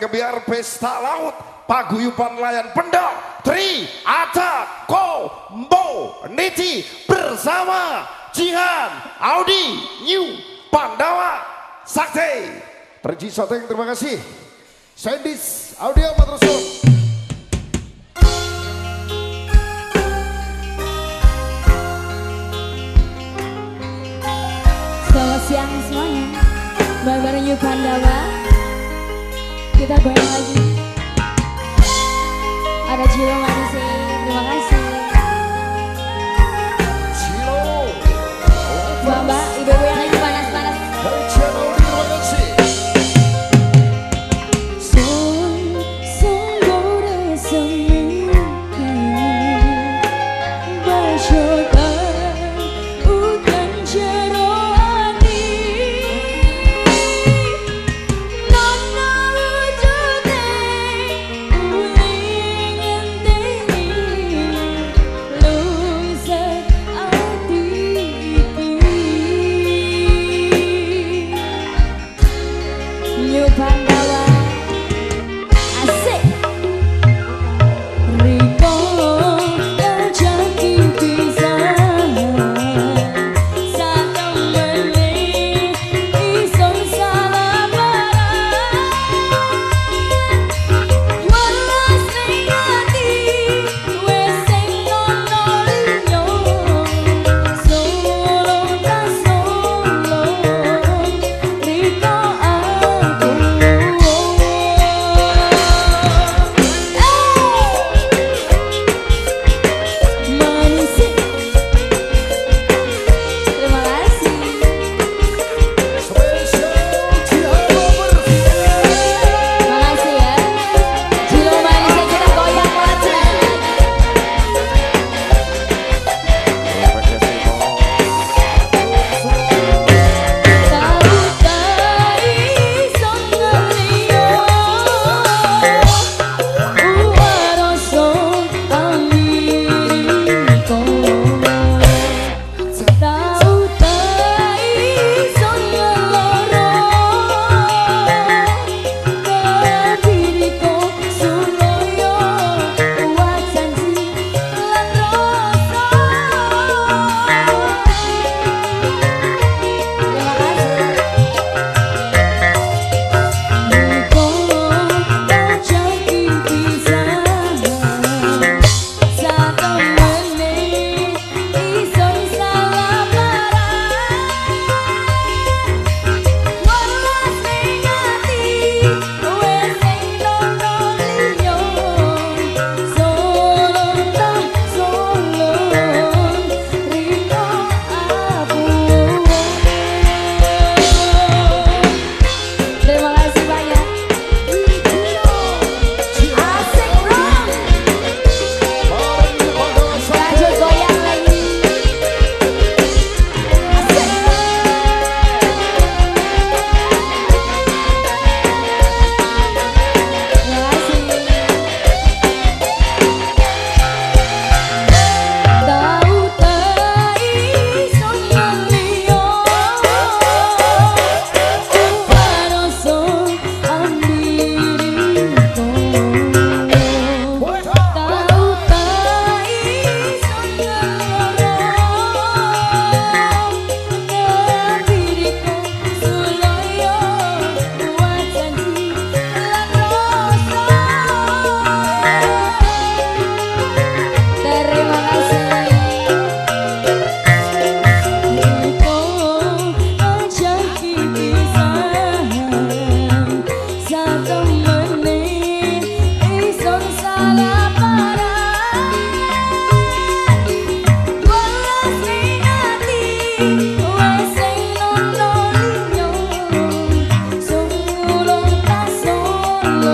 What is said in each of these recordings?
ngebiar pesta laut paguyuban layan pendok Tri Ada Ko Mbo Niti bersama Jihan Audi New Pandawa Sakti. Perji Soteng terima kasih. Sendis Audio Matrosul Selamat siang semuanya. Bareng-bareng Pandawa Kita goyang lagi. Ada Jiro Manisi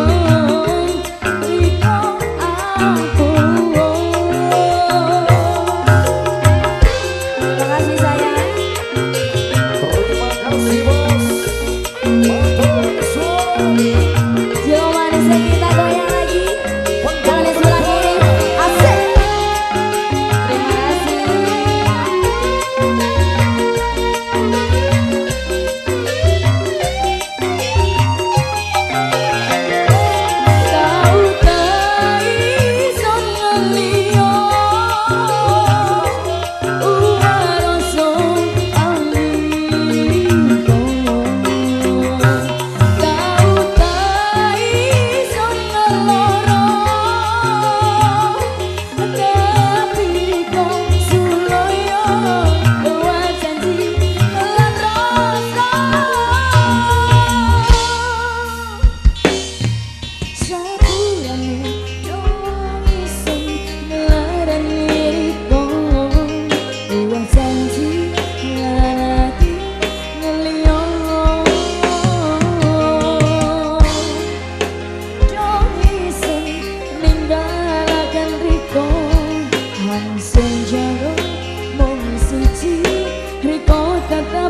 oh. that the